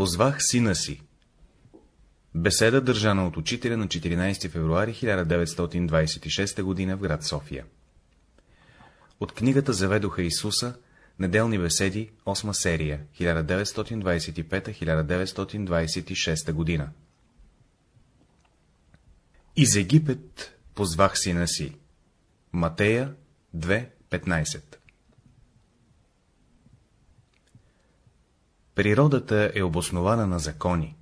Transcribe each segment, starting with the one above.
Позвах сина си. Беседа държана от учителя на 14 февруари 1926 г. в град София. От книгата Заведоха Исуса, неделни беседи, 8 серия, 1925-1926 година. Из Египет позвах сина си. Матея 2.15 Природата е обоснована на закони.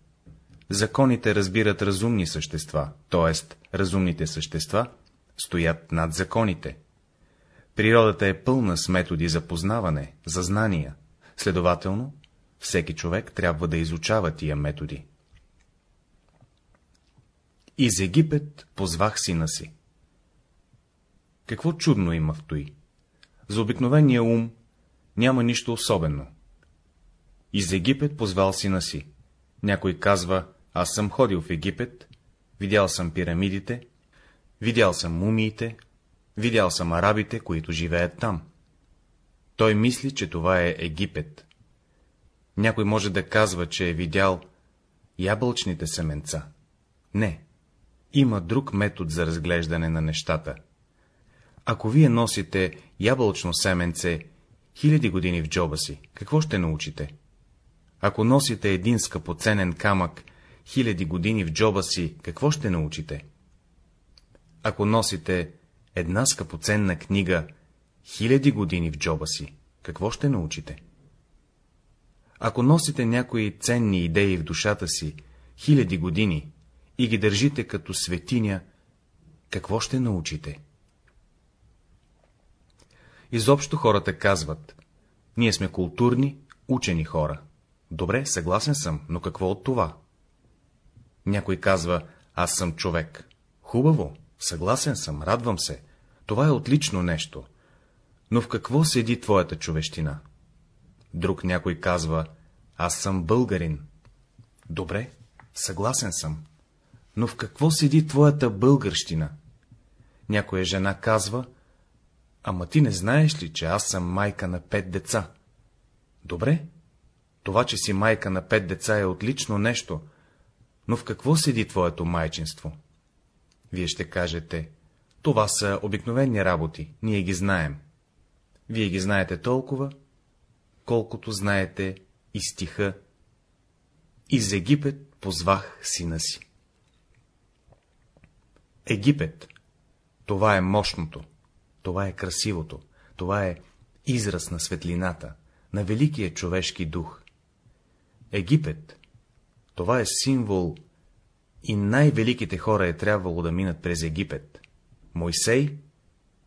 Законите разбират разумни същества, т.е. разумните същества стоят над законите. Природата е пълна с методи за познаване, за знания, следователно, всеки човек трябва да изучава тия методи. Из Египет позвах сина си. Какво чудно има в той? За обикновения ум няма нищо особено. Из Египет позвал сина си. Някой казва, аз съм ходил в Египет, видял съм пирамидите, видял съм мумиите, видял съм арабите, които живеят там. Той мисли, че това е Египет. Някой може да казва, че е видял ябълчните семенца. Не, има друг метод за разглеждане на нещата. Ако вие носите ябълчно семенце хиляди години в джоба си, какво ще научите? Ако носите един скъпоценен камък хиляди години в джоба си, какво ще научите? Ако носите една скъпоценна книга хиляди години в джоба си, какво ще научите? Ако носите някои ценни идеи в душата си хиляди години и ги държите като светиня, какво ще научите? Изобщо хората казват, ние сме културни, учени хора. Добре, съгласен съм, но какво от това? Някой казва, аз съм човек. Хубаво, съгласен съм, радвам се. Това е отлично нещо. Но в какво седи твоята човещина? Друг някой казва, аз съм българин. Добре, съгласен съм. Но в какво седи твоята българщина? Някоя жена казва, ама ти не знаеш ли, че аз съм майка на пет деца? Добре, това, че си майка на пет деца е отлично нещо, но в какво седи твоето майчинство? Вие ще кажете, това са обикновени работи, ние ги знаем. Вие ги знаете толкова, колкото знаете и стиха. Из Египет позвах сина си. Египет. Това е мощното, това е красивото, това е израз на светлината, на великия човешки дух. Египет. Това е символ и най-великите хора е трябвало да минат през Египет. Мойсей,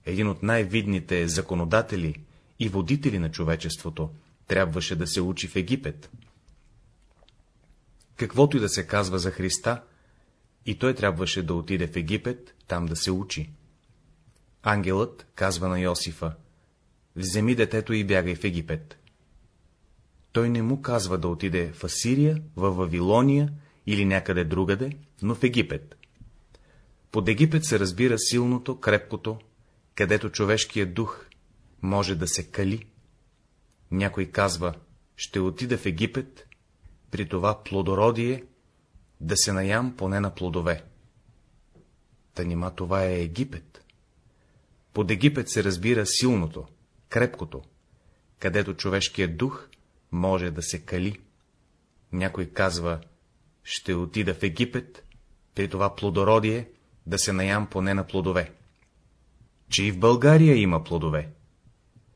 един от най-видните законодатели и водители на човечеството, трябваше да се учи в Египет. Каквото и да се казва за Христа, и той трябваше да отиде в Египет, там да се учи. Ангелът казва на Йосифа, вземи детето и бягай в Египет той не му казва да отиде в Асирия, в Вавилония или някъде другаде, но в Египет. Под Египет се разбира силното, крепкото, където човешкият дух може да се кали. Някой казва, ще отида в Египет, при това плодородие, да се наям поне на плодове. Та нима това е Египет. Под Египет се разбира силното, крепкото, където човешкият дух може да се кали. Някой казва, ще отида в Египет, при това плодородие, да се наям поне на плодове. Че и в България има плодове.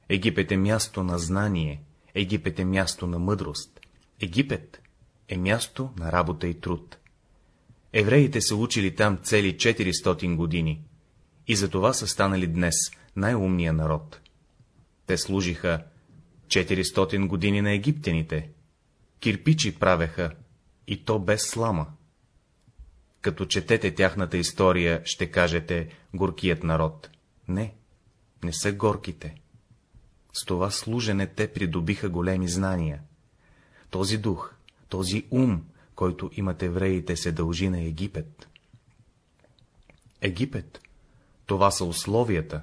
Египет е място на знание, Египет е място на мъдрост, Египет е място на работа и труд. Евреите са учили там цели 400 години и за това са станали днес най-умния народ. Те служиха 400 години на египтяните. Кирпичи правеха, и то без слама. Като четете тяхната история, ще кажете горкият народ. Не, не са горките. С това служене те придобиха големи знания. Този дух, този ум, който имат евреите, се дължи на Египет. Египет — това са условията,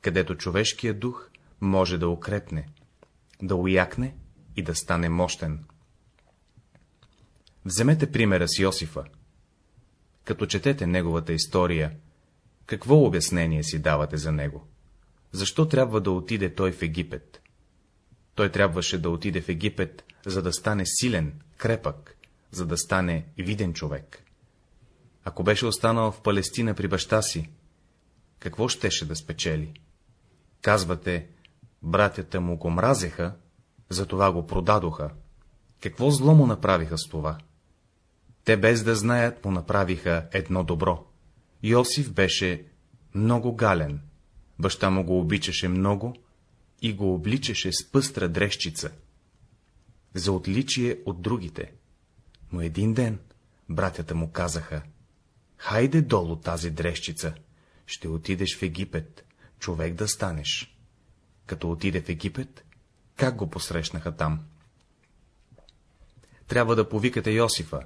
където човешкият дух може да укрепне, да уякне и да стане мощен. Вземете примера с Йосифа. Като четете неговата история, какво обяснение си давате за него? Защо трябва да отиде той в Египет? Той трябваше да отиде в Египет, за да стане силен, крепък, за да стане виден човек. Ако беше останал в Палестина при баща си, какво щеше да спечели? Казвате, братята му го мразеха, затова го продадоха. Какво зло му направиха с това? Те без да знаят му направиха едно добро. Йосиф беше много гален, баща му го обичаше много и го обличаше с пъстра дрещица, за отличие от другите. Но един ден братята му казаха, хайде долу тази дрещица, ще отидеш в Египет, човек да станеш. Като отиде в Египет, как го посрещнаха там? Трябва да повикате Йосифа,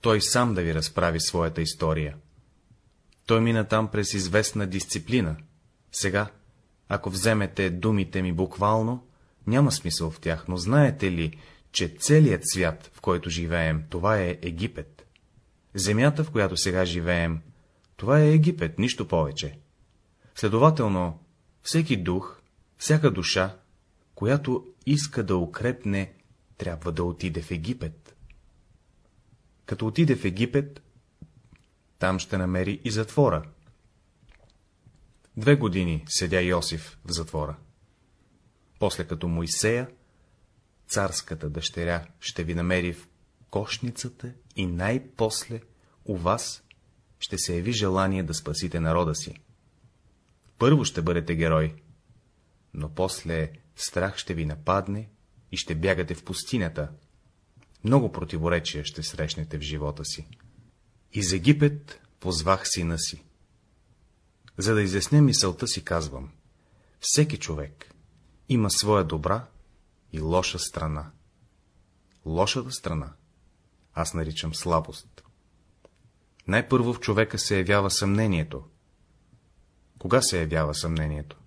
той сам да ви разправи своята история. Той мина там през известна дисциплина. Сега, ако вземете думите ми буквално, няма смисъл в тях, но знаете ли, че целият свят, в който живеем, това е Египет. Земята, в която сега живеем, това е Египет, нищо повече. Следователно, всеки дух, всяка душа, която иска да укрепне, трябва да отиде в Египет. Като отиде в Египет, там ще намери и затвора. Две години седя Йосиф в затвора. После като Моисея, царската дъщеря ще ви намери в кошницата и най-после у вас ще се яви желание да спасите народа си. Първо ще бъдете герой, но после страх ще ви нападне и ще бягате в пустинята. Много противоречия ще срещнете в живота си. Из Египет позвах сина си. За да изясня мисълта си, казвам, всеки човек има своя добра и лоша страна. Лошата страна аз наричам слабост. Най-първо в човека се явява съмнението. Кога се явява съмнението?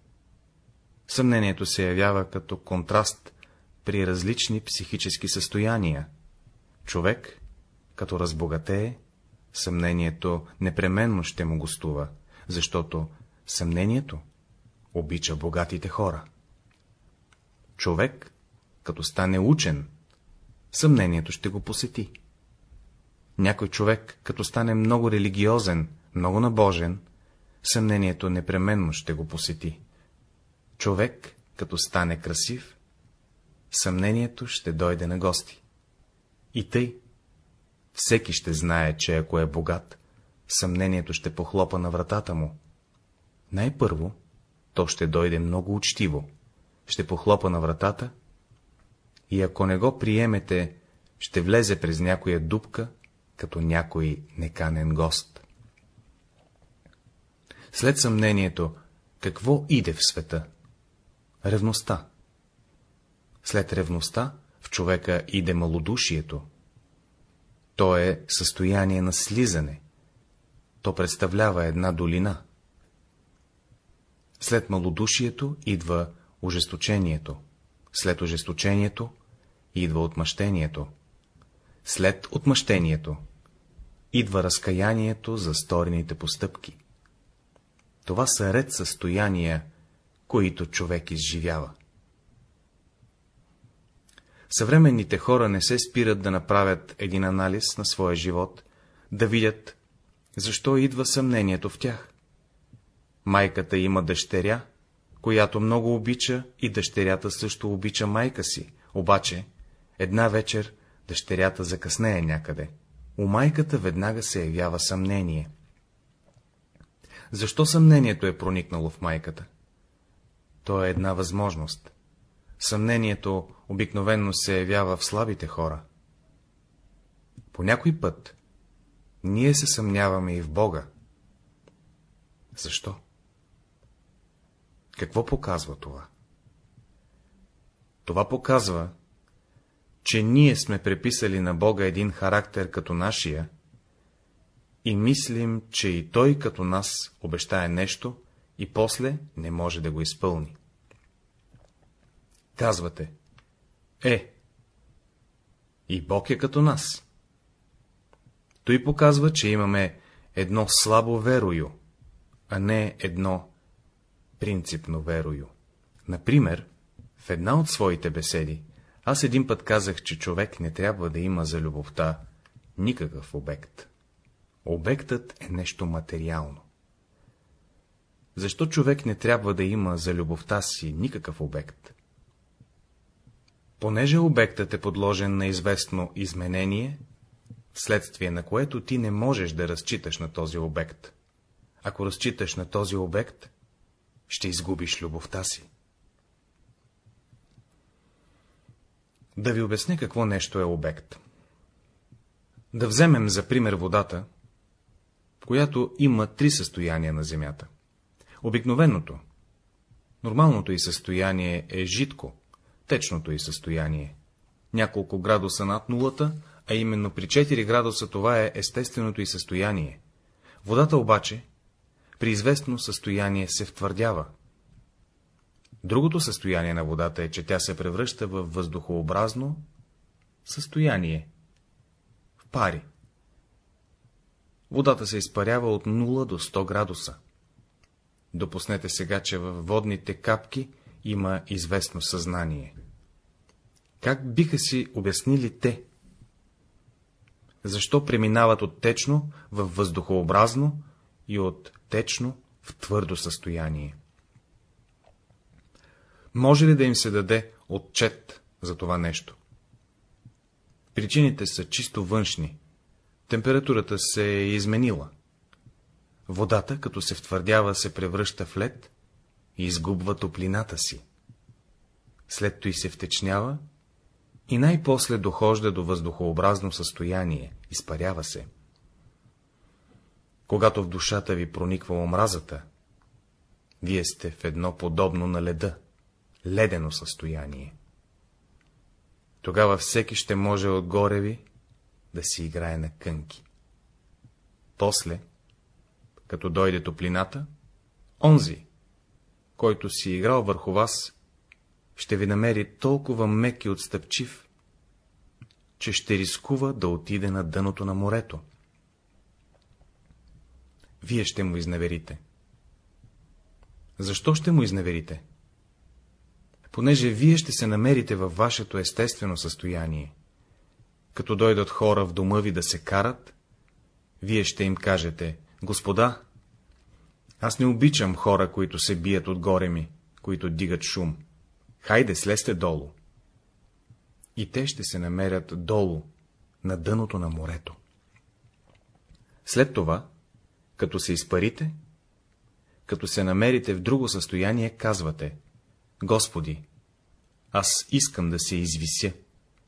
Съмнението се явява като контраст при различни психически състояния. Човек, като разбогатее, съмнението непременно ще му гостува, защото съмнението обича богатите хора. Човек, като стане учен, съмнението ще го посети. Някой човек, като стане много религиозен, много набожен, съмнението непременно ще го посети. Човек, като стане красив, съмнението ще дойде на гости. И тъй, всеки ще знае, че ако е богат, съмнението ще похлопа на вратата му. Най-първо, то ще дойде много учтиво, ще похлопа на вратата и ако не го приемете, ще влезе през някоя дупка, като някой неканен гост. След съмнението, какво иде в света? Ревността. След ревността в човека иде малодушието. То е състояние на слизане. То представлява една долина. След малодушието идва ожесточението. След ожесточението идва отмъщението. След отмъщението идва разкаянието за сторените постъпки. Това са ред състояния, които човек изживява. Съвременните хора не се спират да направят един анализ на своя живот, да видят, защо идва съмнението в тях. Майката има дъщеря, която много обича и дъщерята също обича майка си, обаче една вечер дъщерята закъснее някъде. У майката веднага се явява съмнение. Защо съмнението е проникнало в майката? То е една възможност. Съмнението обикновенно се явява в слабите хора. По някой път ние се съмняваме и в Бога. Защо? Какво показва това? Това показва, че ние сме преписали на Бога един характер като нашия и мислим, че и Той като нас обещае нещо и после не може да го изпълни. Казвате, е, и Бог е като нас. Той показва, че имаме едно слабо верою, а не едно принципно верою. Например, в една от своите беседи, аз един път казах, че човек не трябва да има за любовта никакъв обект. Обектът е нещо материално. Защо човек не трябва да има за любовта си никакъв обект? Понеже обектът е подложен на известно изменение, вследствие на което ти не можеш да разчиташ на този обект. Ако разчиташ на този обект, ще изгубиш любовта си. Да ви обясня какво нещо е обект. Да вземем за пример водата, която има три състояния на Земята. Обикновеното, нормалното й състояние е жидко, течното й състояние. Няколко градуса над нулата, а именно при 4 градуса това е естественото й състояние. Водата обаче при известно състояние се втвърдява. Другото състояние на водата е, че тя се превръща в въздухообразно състояние, в пари. Водата се изпарява от 0 до 100 градуса. Допуснете сега, че във водните капки има известно съзнание. Как биха си обяснили те? Защо преминават от течно в въздухообразно и от течно в твърдо състояние? Може ли да им се даде отчет за това нещо? Причините са чисто външни. Температурата се е изменила. Водата, като се втвърдява, се превръща в лед и изгубва топлината си. След той се втечнява и най-после дохожда до въздухообразно състояние, изпарява се. Когато в душата ви прониква омразата, вие сте в едно подобно на леда, ледено състояние. Тогава всеки ще може отгоре ви да си играе на кънки. После, като дойде топлината, онзи, който си играл върху вас, ще ви намери толкова мек и отстъпчив, че ще рискува да отиде на дъното на морето. Вие ще му изневерите. Защо ще му изневерите? Понеже вие ще се намерите във вашето естествено състояние. Като дойдат хора в дома ви да се карат, вие ще им кажете, господа, аз не обичам хора, които се бият отгоре ми, които дигат шум. Хайде, слезте долу. И те ще се намерят долу, на дъното на морето. След това, като се изпарите, като се намерите в друго състояние, казвате, Господи, аз искам да се извися,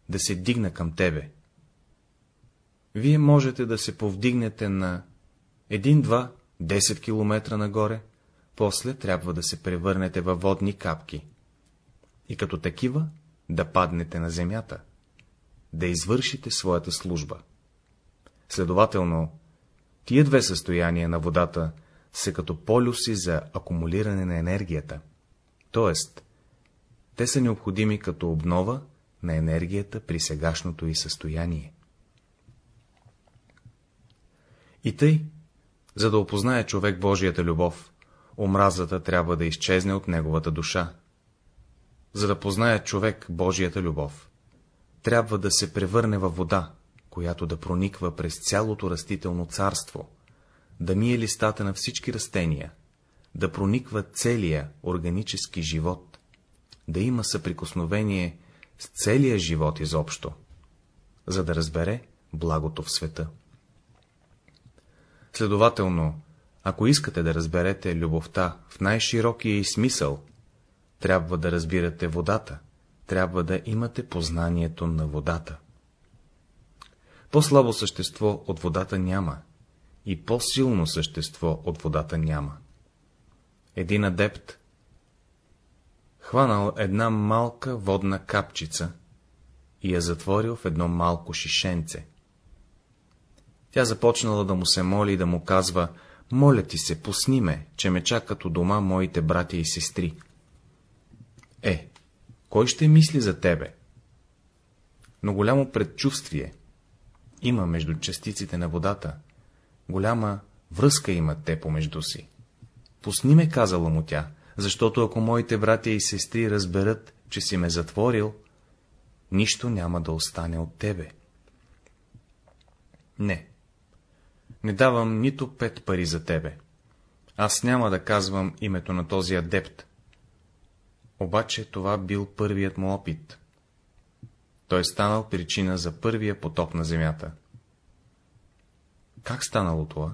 да се дигна към Тебе. Вие можете да се повдигнете на един-два 10 километра нагоре, после трябва да се превърнете във водни капки. И като такива да паднете на земята, да извършите своята служба. Следователно, тия две състояния на водата са като полюси за акумулиране на енергията, т.е. те са необходими като обнова на енергията при сегашното и състояние. И тъй, за да опознае човек Божията любов, омразата трябва да изчезне от неговата душа. За да познае човек Божията любов, трябва да се превърне във вода, която да прониква през цялото растително царство, да мие листата на всички растения, да прониква целия органически живот, да има съприкосновение с целия живот изобщо, за да разбере благото в света. Следователно, ако искате да разберете любовта в най-широкия и смисъл, трябва да разбирате водата, трябва да имате познанието на водата. По-слабо същество от водата няма и по-силно същество от водата няма. Един адепт хванал една малка водна капчица и я затворил в едно малко шишенце. Тя започнала да му се моли и да му казва, моля ти се, пусни ме, че ме чакат у дома моите братя и сестри. Е, кой ще мисли за тебе? Но голямо предчувствие има между частиците на водата, голяма връзка имат те помежду си. Пусни ме, казала му тя, защото ако моите братя и сестри разберат, че си ме затворил, нищо няма да остане от тебе. Не. Не давам нито пет пари за тебе. Аз няма да казвам името на този адепт. Обаче това бил първият му опит. Той станал причина за първия потоп на земята. Как станало това?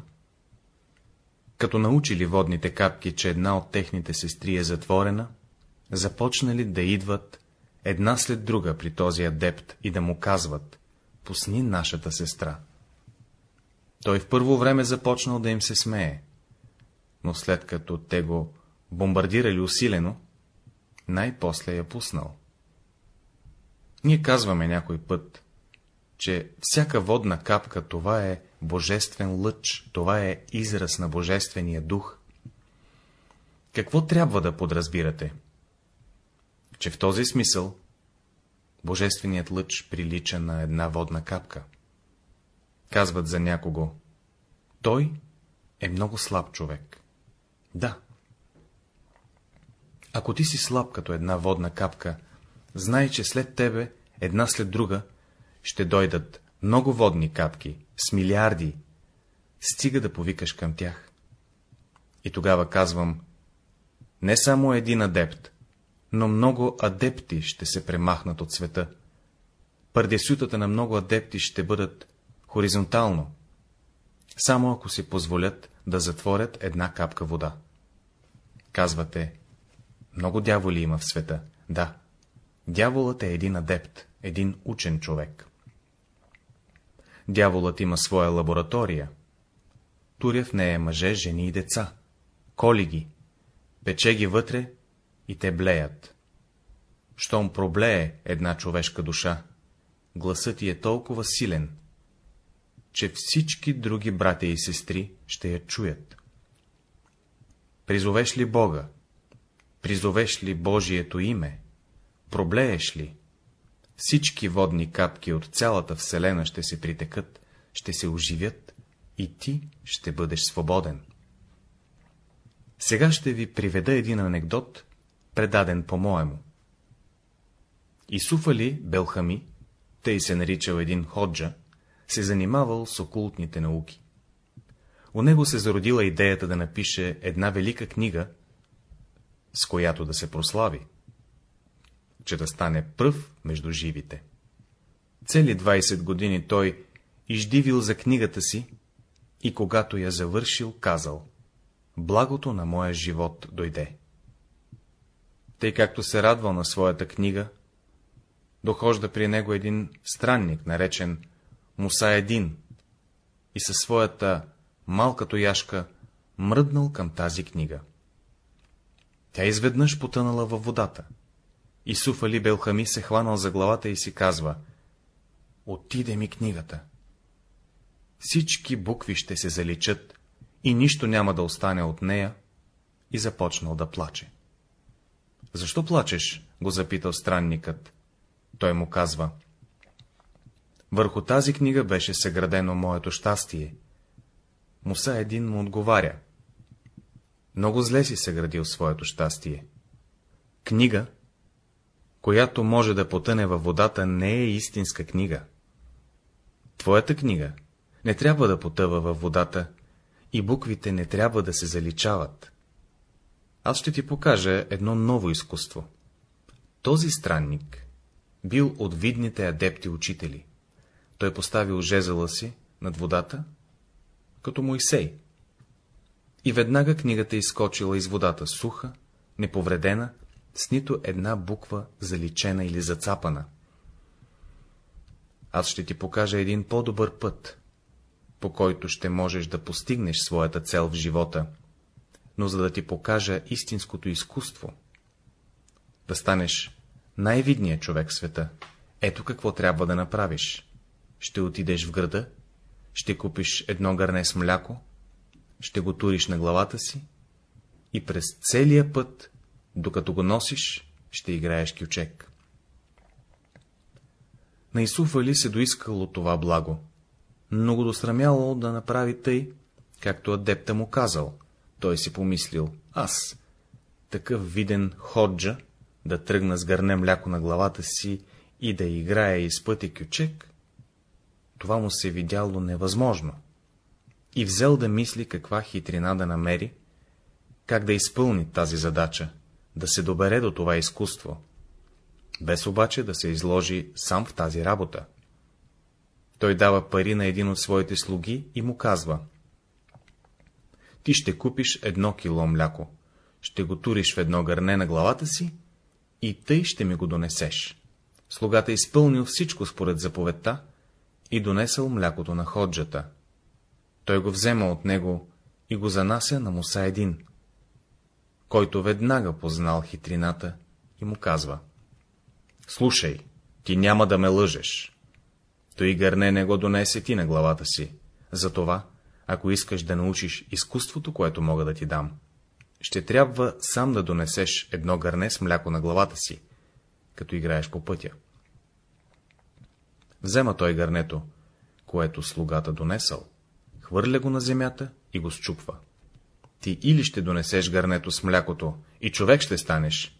Като научили водните капки, че една от техните сестри е затворена, започнали да идват една след друга при този адепт и да му казват — пусни нашата сестра. Той в първо време започнал да им се смее, но след като те го бомбардирали усилено, най-после я пуснал. Ние казваме някой път, че всяка водна капка това е божествен лъч, това е израз на божествения дух. Какво трябва да подразбирате? Че в този смисъл божественият лъч прилича на една водна капка. Казват за някого, той е много слаб човек. Да. Ако ти си слаб като една водна капка, знай, че след тебе, една след друга, ще дойдат много водни капки, с милиарди, стига да повикаш към тях. И тогава казвам, не само един адепт, но много адепти ще се премахнат от света. Пърдесютата на много адепти ще бъдат хоризонтално, само ако си позволят да затворят една капка вода. Казвате, много дяволи има в света. Да, дяволът е един адепт, един учен човек. Дяволът има своя лаборатория. Туря в нея мъже, жени и деца. Коли ги, пече ги вътре и те блеят. Щом проблее една човешка душа, гласът ти е толкова силен, че всички други братя и сестри ще я чуят. Призовеш ли Бога? Призовеш ли Божието име? Проблееш ли? Всички водни капки от цялата Вселена ще се притекат, ще се оживят и ти ще бъдеш свободен. Сега ще ви приведа един анекдот, предаден по-моему. Исуф Али Белхами, тъй се наричал един ходжа, се занимавал с окултните науки. У него се зародила идеята да напише една велика книга, с която да се прослави, че да стане пръв между живите. Цели 20 години той издивил за книгата си и когато я завършил, казал — благото на моя живот дойде. Тъй както се радвал на своята книга, дохожда при него един странник, наречен Муса един, и със своята малка тояшка мръднал към тази книга. Тя изведнъж потънала във водата. Исуф Али Белхами се хванал за главата и си казва — отиде ми книгата. Всички букви ще се заличат и нищо няма да остане от нея, и започнал да плаче. — Защо плачеш? — го запитал странникът. Той му казва — върху тази книга беше съградено моето щастие. Муса един му отговаря. Много зле си съградил своето щастие. Книга, която може да потъне във водата, не е истинска книга. Твоята книга не трябва да потъва във водата и буквите не трябва да се заличават. Аз ще ти покажа едно ново изкуство. Този странник бил от видните адепти учители. Той поставил жезъла си над водата, като Моисей. И веднага книгата изкочила из водата, суха, неповредена, с нито една буква заличена или зацапана. Аз ще ти покажа един по-добър път, по който ще можеш да постигнеш своята цел в живота, но за да ти покажа истинското изкуство, да станеш най-видният човек в света, ето какво трябва да направиш ще отидеш в града, ще купиш едно гърне с мляко, ще го туриш на главата си и през целия път, докато го носиш, ще играеш кючек. На Исуф Али се доискало това благо, но го досрамяло да направи тъй, както адепта му казал. Той си помислил, аз, такъв виден ходжа, да тръгна с гърне мляко на главата си и да играе из пъти кючек, това му се видяло невъзможно. И взел да мисли каква хитрина да намери, как да изпълни тази задача, да се добере до това изкуство, без обаче да се изложи сам в тази работа. Той дава пари на един от своите слуги и му казва — Ти ще купиш едно кило мляко, ще го туриш в едно гърне на главата си и тъй ще ми го донесеш. Слугата изпълнил всичко според заповедта и донесъл млякото на ходжата. Той го взема от него и го занася на Муса един, който веднага познал хитрината и му казва — Слушай, ти няма да ме лъжеш. Той гърне не го донесе ти на главата си. Затова, ако искаш да научиш изкуството, което мога да ти дам, ще трябва сам да донесеш едно гърне с мляко на главата си, като играеш по пътя. Взема той гърнето, което слугата донесъл, хвърля го на земята и го счупва. Ти или ще донесеш гърнето с млякото и човек ще станеш,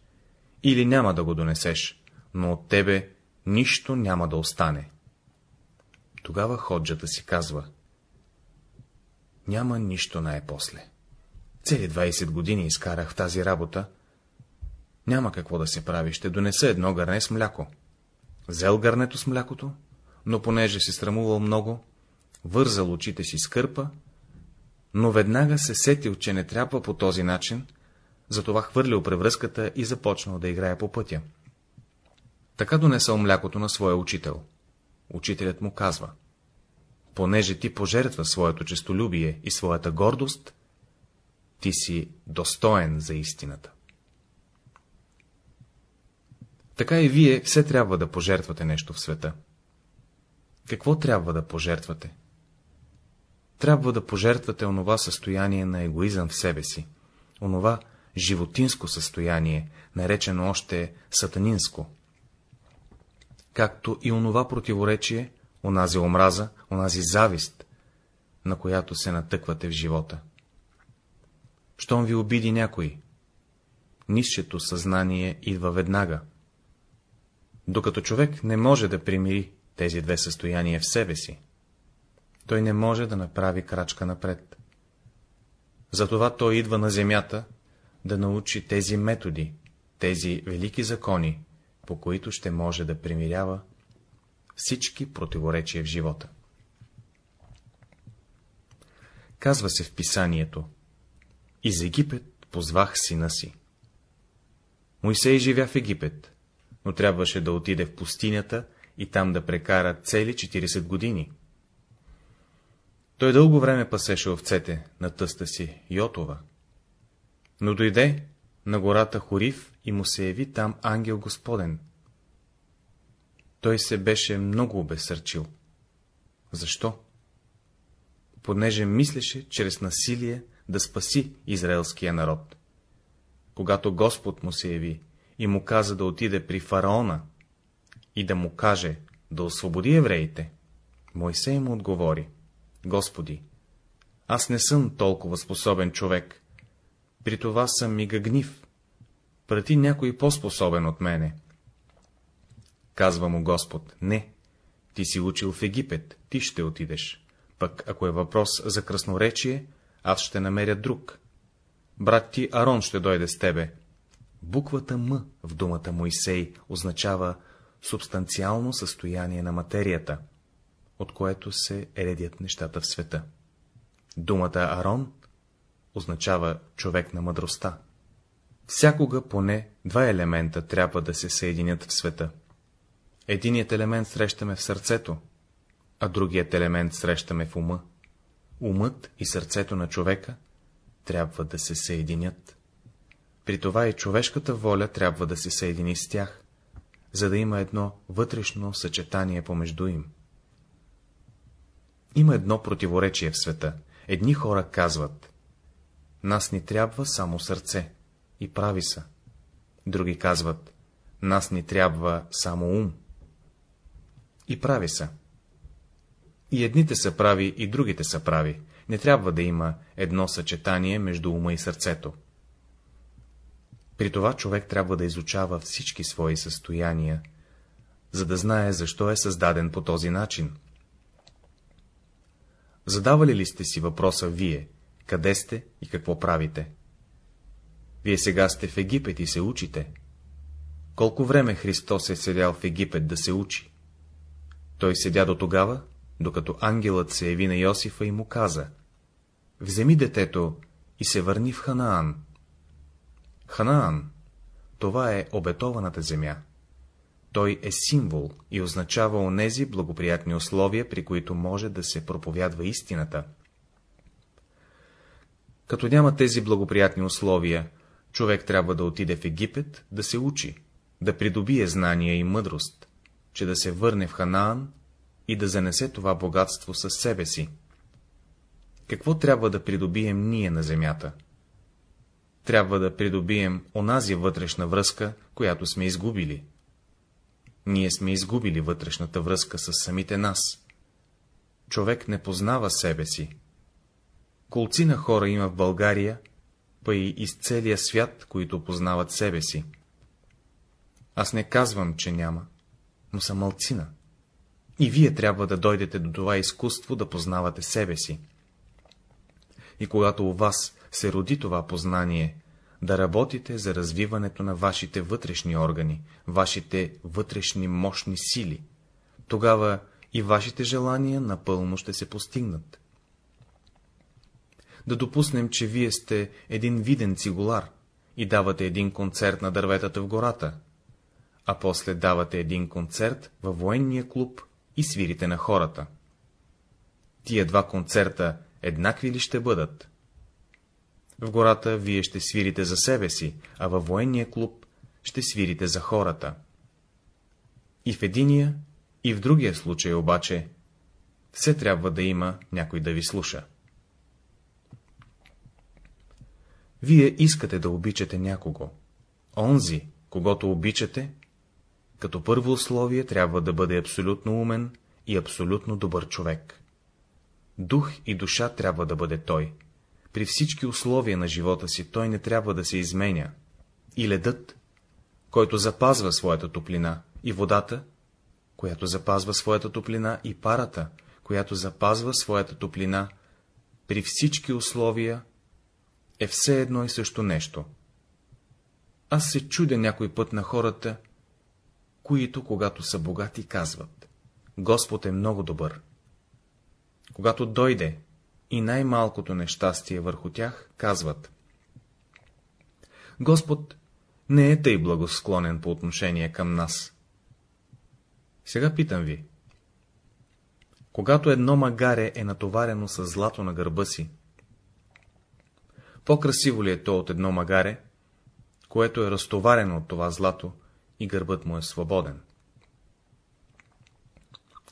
или няма да го донесеш, но от тебе нищо няма да остане. Тогава ходжата си казва. Няма нищо най-после. Цели 20 години изкарах в тази работа. Няма какво да се прави, ще донеса едно гърне с мляко. Взел гърнето с млякото, но понеже се срамувал много, вързал очите си с кърпа, но веднага се сетил, че не трябва по този начин, затова хвърлил превръзката и започнал да играе по пътя. Така донесъл млякото на своя учител. Учителят му казва, понеже ти пожертва своето честолюбие и своята гордост, ти си достоен за истината. Така и вие все трябва да пожертвате нещо в света. Какво трябва да пожертвате? Трябва да пожертвате онова състояние на егоизъм в себе си, онова животинско състояние, наречено още сатанинско, както и онова противоречие, онази омраза, онази завист, на която се натъквате в живота. Щом ви обиди някой, нисшето съзнание идва веднага. Докато човек не може да примири тези две състояния в себе си, той не може да направи крачка напред. Затова той идва на земята да научи тези методи, тези велики закони, по които ще може да примирява всички противоречия в живота. Казва се в писанието Из Египет позвах сина си. Мойсей живя в Египет, но трябваше да отиде в пустинята и там да прекара цели 40 години. Той дълго време пасеше овцете на тъста си, Йотова. Но дойде на гората Хорив и му се яви там ангел Господен. Той се беше много обесърчил. Защо? Понеже мислеше чрез насилие да спаси израелския народ. Когато Господ му се яви и му каза да отиде при фараона и да му каже да освободи евреите, Мойсей му отговори, Господи, аз не съм толкова способен човек, при това съм ми гъгнив, прати някой по-способен от мене. Казва му Господ, не, ти си учил в Египет, ти ще отидеш, пък ако е въпрос за красноречие, аз ще намеря друг. Брат ти Арон ще дойде с тебе. Буквата М в думата Моисей означава субстанциално състояние на материята, от което се редят нещата в света. Думата Арон означава човек на мъдростта. Всякога поне два елемента трябва да се съединят в света. Единият елемент срещаме в сърцето, а другият елемент срещаме в ума. Умът и сърцето на човека трябва да се съединят. При това и човешката воля трябва да се съедини с тях, за да има едно вътрешно съчетание помежду им. Има едно противоречие в света. Едни хора казват, нас ни трябва само сърце, и прави са. Други казват, нас ни трябва само ум, и прави са. И едните са прави, и другите са прави. Не трябва да има едно съчетание между ума и сърцето. При това човек трябва да изучава всички свои състояния, за да знае, защо е създаден по този начин. Задавали ли сте си въпроса вие, къде сте и какво правите? Вие сега сте в Египет и се учите. Колко време Христос е седял в Египет да се учи? Той седя до тогава, докато ангелът се яви на Йосифа и му каза — вземи детето и се върни в Ханаан. Ханаан — това е обетованата земя. Той е символ и означава онези благоприятни условия, при които може да се проповядва истината. Като няма тези благоприятни условия, човек трябва да отиде в Египет да се учи, да придобие знания и мъдрост, че да се върне в Ханаан и да занесе това богатство със себе си. Какво трябва да придобием ние на земята? Трябва да придобием онази вътрешна връзка, която сме изгубили. Ние сме изгубили вътрешната връзка с самите нас. Човек не познава себе си. Колци на хора има в България, па и из целия свят, които познават себе си. Аз не казвам, че няма, но съм мълцина. И вие трябва да дойдете до това изкуство да познавате себе си. И когато у вас се роди това познание, да работите за развиването на вашите вътрешни органи, вашите вътрешни мощни сили, тогава и вашите желания напълно ще се постигнат. Да допуснем, че вие сте един виден цигулар и давате един концерт на дърветата в гората, а после давате един концерт във военния клуб и свирите на хората. Тия два концерта еднакви ли ще бъдат? В гората вие ще свирите за себе си, а във военния клуб ще свирите за хората. И в единия, и в другия случай обаче, все трябва да има някой да ви слуша. Вие искате да обичате някого. Онзи, когато обичате, като първо условие трябва да бъде абсолютно умен и абсолютно добър човек. Дух и душа трябва да бъде той. При всички условия на живота си той не трябва да се изменя. И ледът, който запазва своята топлина, и водата, която запазва своята топлина, и парата, която запазва своята топлина, при всички условия е все едно и също нещо. Аз се чудя някой път на хората, които, когато са богати, казват — Господ е много добър. Когато дойде и най-малкото нещастие върху тях, казват — Господ не е тъй благосклонен по отношение към нас. Сега питам ви. Когато едно магаре е натоварено с злато на гърба си, по-красиво ли е то от едно магаре, което е разтоварено от това злато и гърбът му е свободен?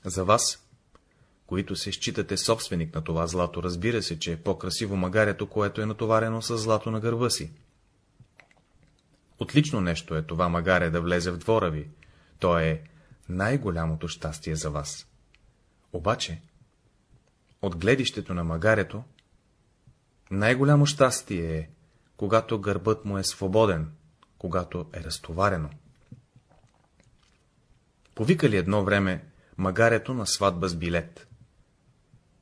За вас, които се считате собственик на това злато, разбира се, че е по-красиво магарето, което е натоварено с злато на гърба си. Отлично нещо е това магаре да влезе в двора ви, то е най-голямото щастие за вас. Обаче, от гледището на магарето, най-голямо щастие е, когато гърбът му е свободен, когато е разтоварено. Повикали едно време магарето на сватба с билет.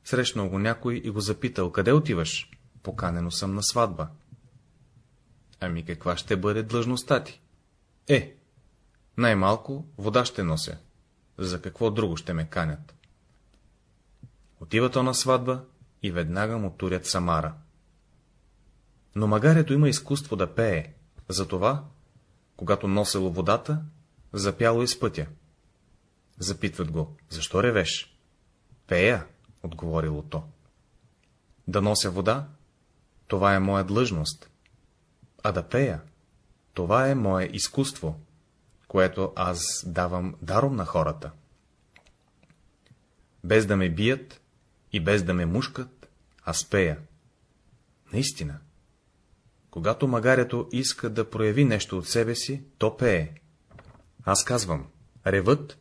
Срещнал го някой и го запитал, къде отиваш? Поканено съм на сватба. Ами каква ще бъде длъжността ти? Е, най-малко вода ще нося. За какво друго ще ме канят? Отива то на сватба и веднага му турят Самара. Но магарето има изкуство да пее, затова, когато носело водата, запяло из пътя. Запитват го, защо ревеш? Пея, отговорило то. Да нося вода, това е моя длъжност, а да пея, това е мое изкуство, което аз давам даром на хората. Без да ме бият и без да ме мушкат, аз пея. Наистина. Когато магарето иска да прояви нещо от себе си, то пее. Аз казвам, ревът,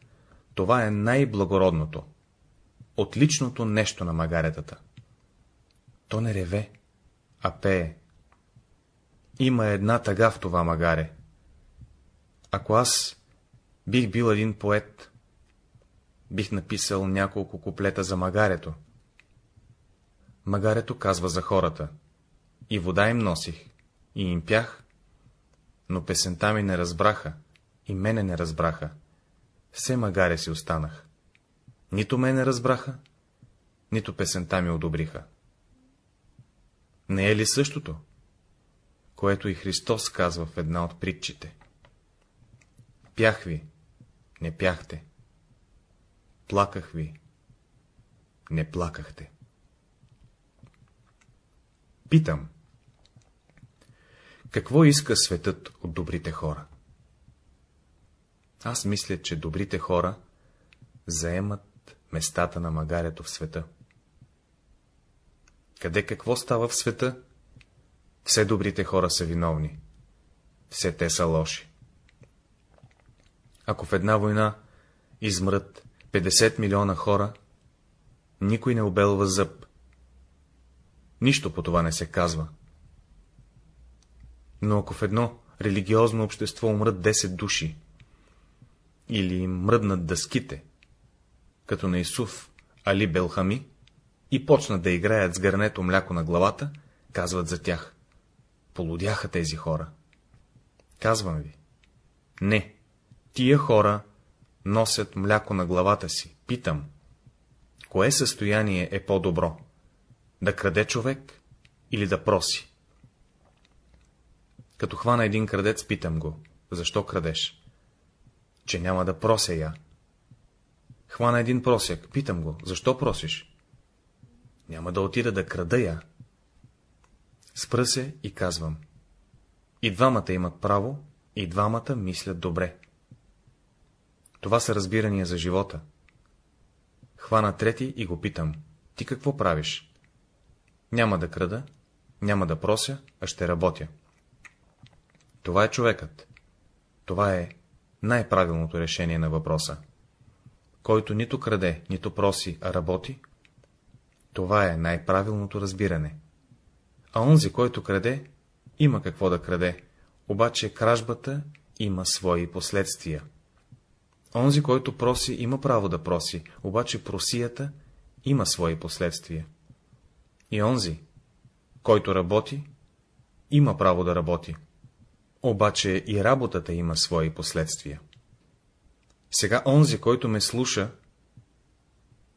това е най-благородното. От личното нещо на магаретата. То не реве, а пее. Има една тъга в това магаре. Ако аз бих бил един поет, бих написал няколко куплета за магарето. Магарето казва за хората. И вода им носих, и им пях, но песента ми не разбраха, и мене не разбраха. Все магаре си останах. Нито мене разбраха, нито песента ми одобриха. Не е ли същото, което и Христос казва в една от притчите? Пях ви, не пяхте. Плаках ви, не плакахте. Питам. Какво иска светът от добрите хора? Аз мисля, че добрите хора заемат местата на магарето в света. Къде какво става в света? Все добрите хора са виновни. Все те са лоши. Ако в една война измрат 50 милиона хора, никой не обелва зъб. Нищо по това не се казва. Но ако в едно религиозно общество умрат 10 души, или мръднат дъските, като на Исуф Али Белхами, и почнат да играят с гърнето мляко на главата, казват за тях. Полудяха тези хора. Казвам ви. Не, тия хора носят мляко на главата си. Питам, кое състояние е по-добро? Да краде човек или да проси? Като хвана един крадец, питам го, защо крадеш? Че няма да прося я. Хвана един просяк, питам го, защо просиш? Няма да отида да крада я. Спра се и казвам. И двамата имат право, и двамата мислят добре. Това са разбирания за живота. Хвана трети и го питам. Ти какво правиш? Няма да крада, няма да прося, а ще работя. Това е човекът. Това е най-правилното решение на въпроса. Който нито краде, нито проси, а работи, това е най-правилното разбиране. А онзи, който краде, има какво да краде, обаче кражбата има свои последствия. Онзи, който проси, има право да проси, обаче просията има свои последствия. И онзи, който работи, има право да работи, обаче и работата има свои последствия. Сега онзи, който ме слуша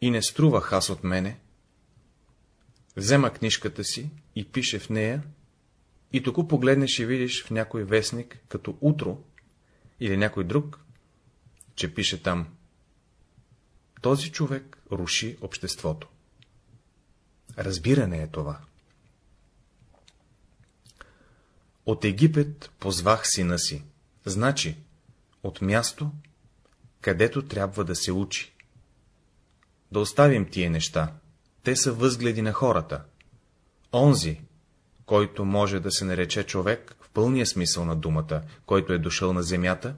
и не струва хас от мене, взема книжката си и пише в нея, и току погледнеш и видиш в някой вестник, като утро или някой друг, че пише там. Този човек руши обществото. Разбиране е това. От Египет позвах сина си, значи, от място, където трябва да се учи. Да оставим тия неща, те са възгледи на хората. Онзи, който може да се нарече човек в пълния смисъл на думата, който е дошъл на земята,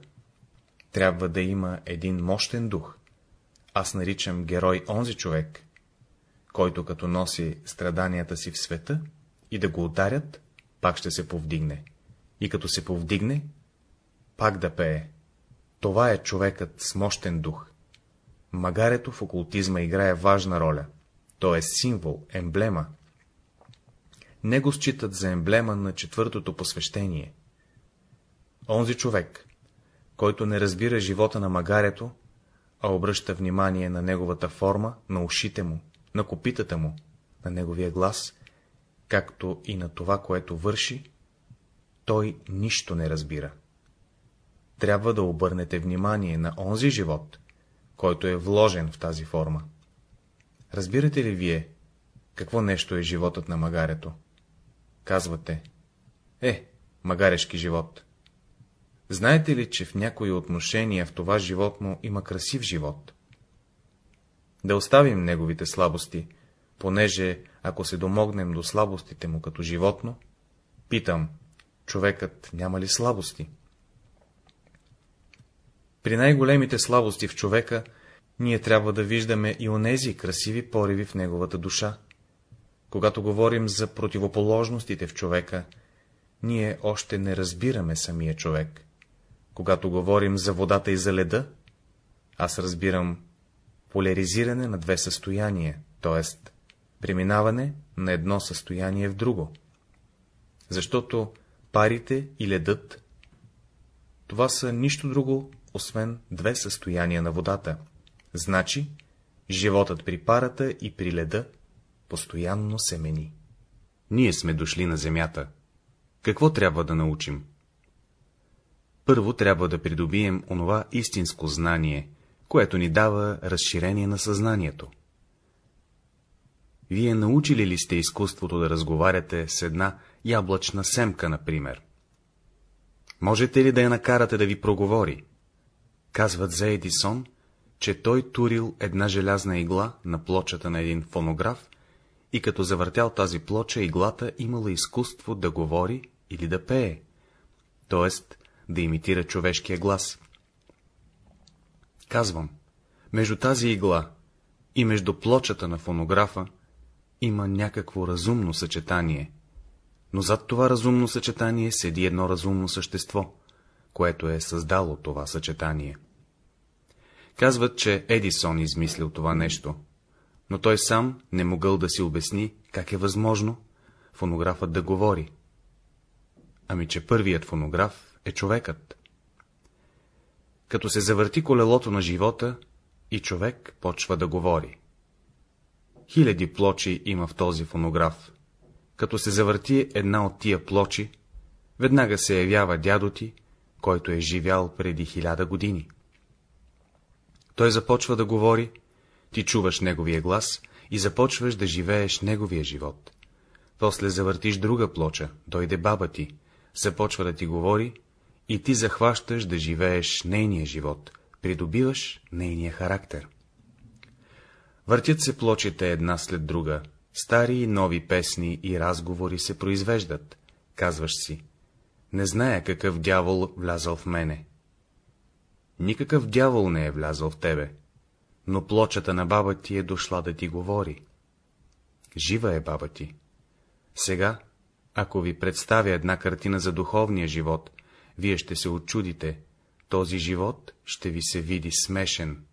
трябва да има един мощен дух. Аз наричам герой онзи човек, който като носи страданията си в света и да го ударят, пак ще се повдигне. И като се повдигне, пак да пее. Това е човекът с мощен дух. Магарето в окултизма играе важна роля. То е символ, емблема. Не го считат за емблема на четвъртото посвещение. Онзи човек, който не разбира живота на магарето, а обръща внимание на неговата форма, на ушите му, на копитата му, на неговия глас, както и на това, което върши, той нищо не разбира. Трябва да обърнете внимание на онзи живот, който е вложен в тази форма. Разбирате ли вие, какво нещо е животът на магарето? Казвате, е, магарешки живот. Знаете ли, че в някои отношения в това животно има красив живот? Да оставим неговите слабости, понеже, ако се домогнем до слабостите му като животно, питам, човекът няма ли слабости? При най-големите слабости в човека ние трябва да виждаме и онези красиви пориви в неговата душа. Когато говорим за противоположностите в човека, ние още не разбираме самия човек. Когато говорим за водата и за леда, аз разбирам поляризиране на две състояния, т.е. преминаване на едно състояние в друго. Защото парите и ледът, това са нищо друго, освен две състояния на водата. Значи, животът при парата и при леда постоянно се мени. Ние сме дошли на земята. Какво трябва да научим? Първо трябва да придобием онова истинско знание, което ни дава разширение на съзнанието. Вие научили ли сте изкуството да разговаряте с една яблъчна семка, например? Можете ли да я накарате да ви проговори? Казват за Едисон, че той турил една желязна игла на плочата на един фонограф и като завъртял тази плоча, иглата имала изкуство да говори или да пее, т.е. да имитира човешкия глас. Казвам, между тази игла и между плочата на фонографа има някакво разумно съчетание, но зад това разумно съчетание седи едно разумно същество, което е създало това съчетание. Казват, че Едисон измислил това нещо, но той сам не могъл да си обясни, как е възможно фонографът да говори. Ами, че първият фонограф е човекът. Като се завърти колелото на живота, и човек почва да говори. Хиляди плочи има в този фонограф. Като се завърти една от тия плочи, веднага се явява дядо ти, който е живял преди хиляда години. Той започва да говори, ти чуваш неговия глас и започваш да живееш неговия живот. После завъртиш друга плоча, дойде баба ти, започва да ти говори и ти захващаш да живееш нейния живот, придобиваш нейния характер. Въртят се плочите една след друга, стари и нови песни и разговори се произвеждат, казваш си. Не зная какъв дявол влязал в мене. Никакъв дявол не е влязъл в тебе, но плочата на баба ти е дошла да ти говори. Жива е баба ти. Сега, ако ви представя една картина за духовния живот, вие ще се очудите, този живот ще ви се види смешен.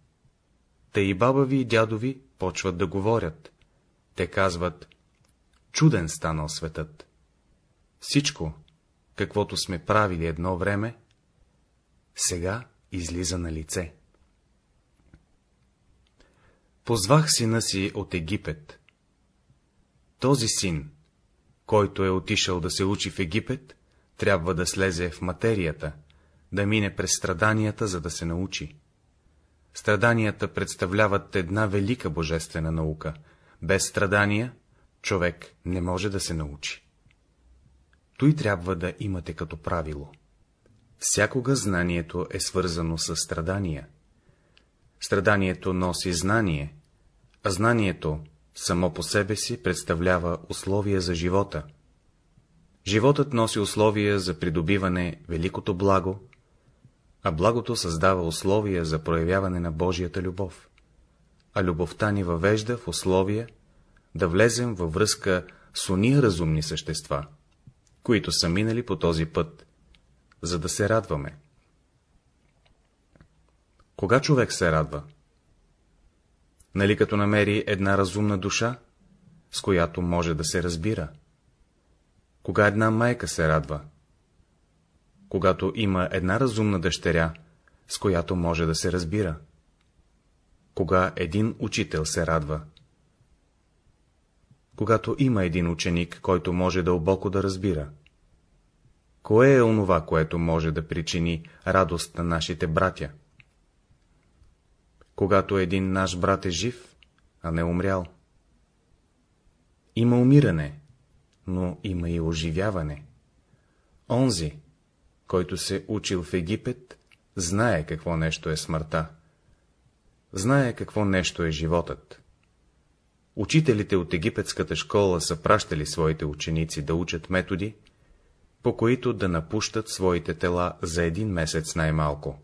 Та и баба ви и дядо ви почват да говорят. Те казват, чуден станал светът. Всичко, каквото сме правили едно време, сега излиза на лице. Позвах сина си от Египет. Този син, който е отишъл да се учи в Египет, трябва да слезе в материята, да мине през страданията, за да се научи. Страданията представляват една велика божествена наука. Без страдания човек не може да се научи. Той трябва да имате като правило. Всякога знанието е свързано с страдания. Страданието носи знание, а знанието само по себе си представлява условия за живота. Животът носи условия за придобиване великото благо, а благото създава условия за проявяване на Божията любов, а любовта ни въвежда в условия да влезем във връзка с уния разумни същества, които са минали по този път, за да се радваме. Кога човек се радва? Нали като намери една разумна душа, с която може да се разбира? Кога една майка се радва? Когато има една разумна дъщеря, с която може да се разбира. Кога един учител се радва? Когато има един ученик, който може дълбоко да разбира. Кое е онова, което може да причини радост на нашите братя? Когато един наш брат е жив, а не умрял. Има умиране, но има и оживяване. Онзи, който се учил в Египет, знае какво нещо е смъртта. Знае какво нещо е животът. Учителите от египетската школа са пращали своите ученици да учат методи, по които да напущат своите тела за един месец най-малко.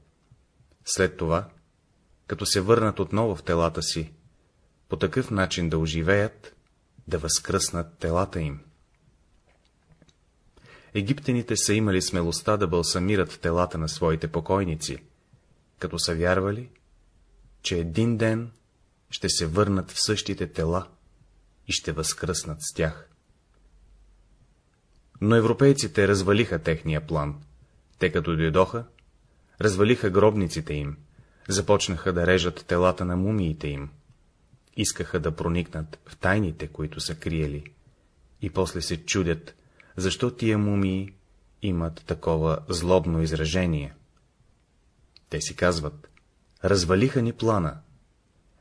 След това, като се върнат отново в телата си, по такъв начин да оживеят, да възкръснат телата им. Египтяните са имали смелостта да балсамират телата на своите покойници, като са вярвали, че един ден ще се върнат в същите тела и ще възкръснат с тях. Но европейците развалиха техния план. Те като дойдоха, развалиха гробниците им, започнаха да режат телата на мумиите им, искаха да проникнат в тайните, които са криели, и после се чудят, защо тия мумии имат такова злобно изражение. Те си казват, развалиха ни плана.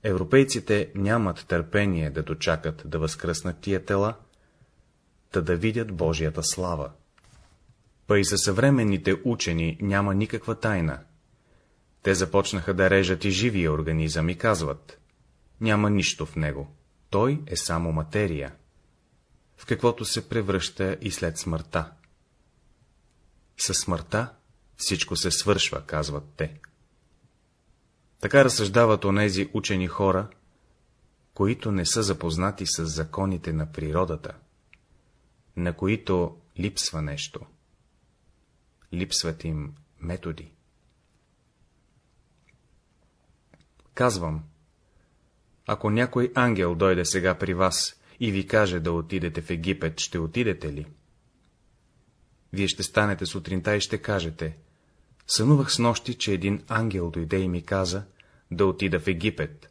Европейците нямат търпение да дочакат да възкръснат тия тела, та да видят Божията слава. Па и за съвременните учени няма никаква тайна. Те започнаха да режат и живия организъм и казват, няма нищо в него, той е само материя, в каквото се превръща и след смъртта. Със смъртта всичко се свършва, казват те. Така разсъждават онези учени хора, които не са запознати с законите на природата, на които липсва нещо. Липсват им методи. Казвам, ако някой ангел дойде сега при вас и ви каже да отидете в Египет, ще отидете ли? Вие ще станете сутринта и ще кажете, сънувах с нощи, че един ангел дойде и ми каза да отида в Египет.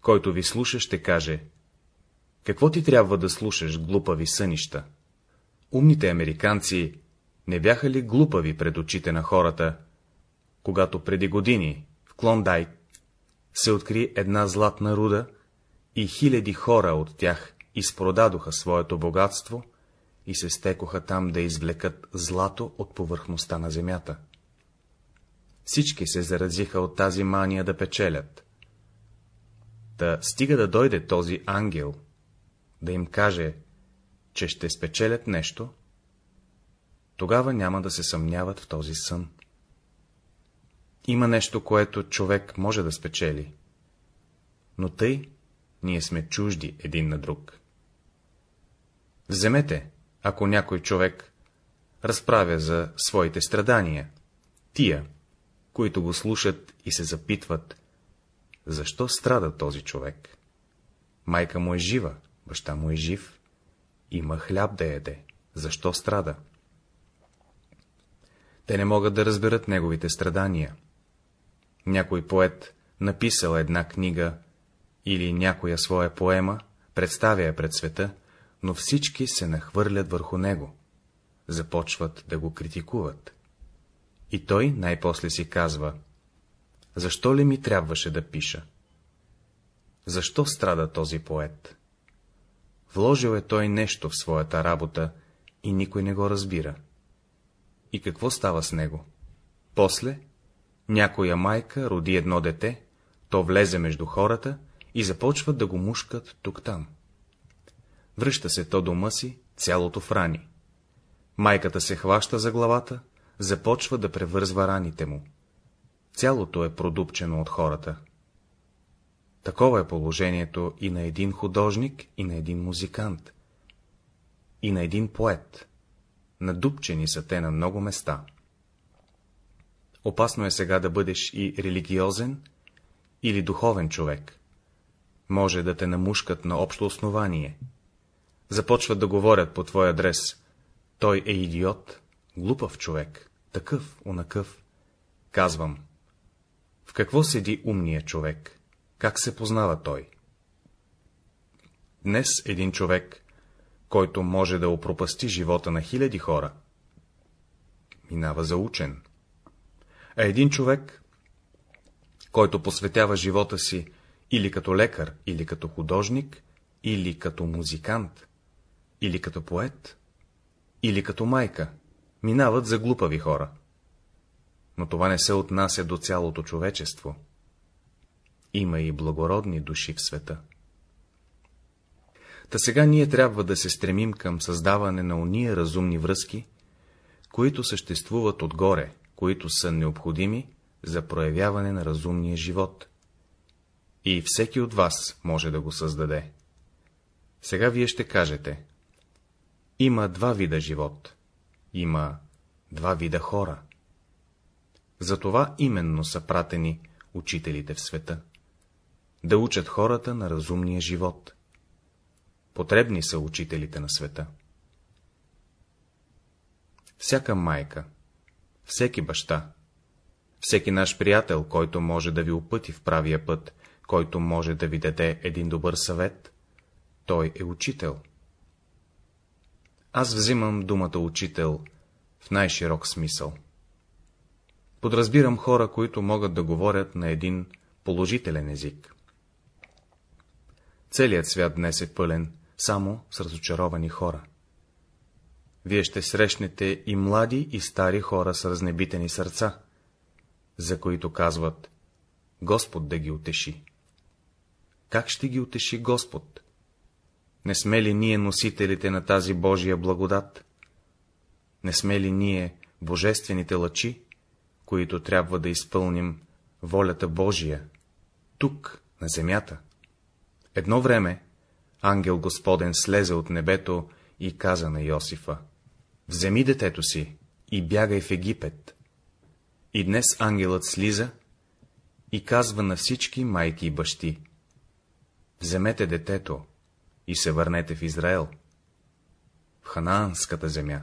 Който ви слуша, ще каже, какво ти трябва да слушаш, глупави сънища? Умните американци не бяха ли глупави пред очите на хората, когато преди години в Клондайк се откри една златна руда и хиляди хора от тях изпродадоха своето богатство и се стекоха там да извлекат злато от повърхността на земята. Всички се заразиха от тази мания да печелят. Та стига да дойде този ангел, да им каже, че ще спечелят нещо, тогава няма да се съмняват в този сън. Има нещо, което човек може да спечели, но тъй ние сме чужди един на друг. Вземете, ако някой човек разправя за своите страдания, тия, които го слушат и се запитват, защо страда този човек? Майка му е жива, баща му е жив, има хляб да яде, защо страда? Те не могат да разберат неговите страдания. Някой поет написал една книга или някоя своя поема, представя я пред света, но всички се нахвърлят върху него, започват да го критикуват. И той най-после си казва, защо ли ми трябваше да пиша? Защо страда този поет? Вложил е той нещо в своята работа и никой не го разбира. И какво става с него? После, някоя майка роди едно дете, то влезе между хората и започват да го мушкат тук-там. Връща се то дома си, цялото в рани. Майката се хваща за главата, започва да превързва раните му. Цялото е продупчено от хората. Такова е положението и на един художник, и на един музикант, и на един поет. Надупчени са те на много места. Опасно е сега да бъдеш и религиозен или духовен човек. Може да те намушкат на общо основание. Започват да говорят по твой адрес. Той е идиот, глупав човек, такъв, онакъв. Казвам. В какво седи умния човек? Как се познава той? Днес един човек, който може да опропасти живота на хиляди хора, минава за учен. А един човек, който посветява живота си или като лекар, или като художник, или като музикант, или като поет, или като майка, минават за глупави хора. Но това не се отнася до цялото човечество. Има и благородни души в света. Та сега ние трябва да се стремим към създаване на уния разумни връзки, които съществуват отгоре, които са необходими, за проявяване на разумния живот. И всеки от вас може да го създаде. Сега вие ще кажете. Има два вида живот. Има два вида хора. Затова именно са пратени учителите в света. Да учат хората на разумния живот. Потребни са учителите на света. Всяка майка, всеки баща, всеки наш приятел, който може да ви опъти в правия път, който може да ви даде един добър съвет, той е учител. Аз взимам думата учител в най-широк смисъл. Подразбирам хора, които могат да говорят на един положителен език. Целият свят днес е пълен само с разочаровани хора. Вие ще срещнете и млади, и стари хора с разнебитени сърца, за които казват Господ да ги утеши. Как ще ги утеши Господ? Не сме ли ние носителите на тази Божия благодат? Не сме ли ние божествените лъчи, които трябва да изпълним волята Божия, тук, на земята? Едно време ангел Господен слезе от небето и каза на Йосифа Вземи детето си и бягай в Египет. И днес ангелът слиза и казва на всички майки и бащи Вземете детето и се върнете в Израел, в Ханаанската земя,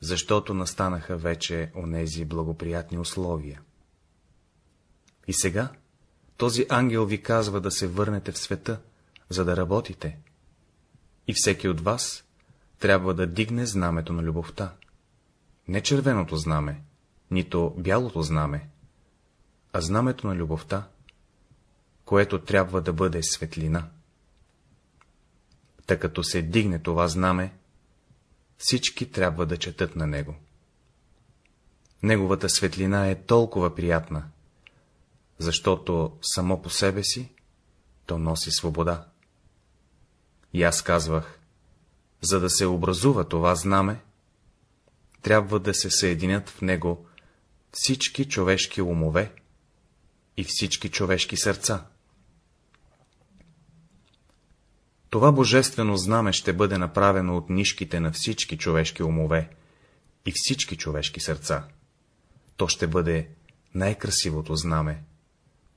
защото настанаха вече онези благоприятни условия. И сега този ангел ви казва да се върнете в света, за да работите. И всеки от вас трябва да дигне знамето на любовта. Не червеното знаме, нито бялото знаме, а знамето на любовта, което трябва да бъде светлина. Та като се дигне това знаме, всички трябва да четат на него. Неговата светлина е толкова приятна, защото само по себе си то носи свобода. И аз казвах, за да се образува това знаме, трябва да се съединят в него всички човешки умове и всички човешки сърца. Това божествено знаме ще бъде направено от нишките на всички човешки умове и всички човешки сърца. То ще бъде най-красивото знаме,